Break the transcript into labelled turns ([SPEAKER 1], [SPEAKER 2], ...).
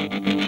[SPEAKER 1] Mm-hmm.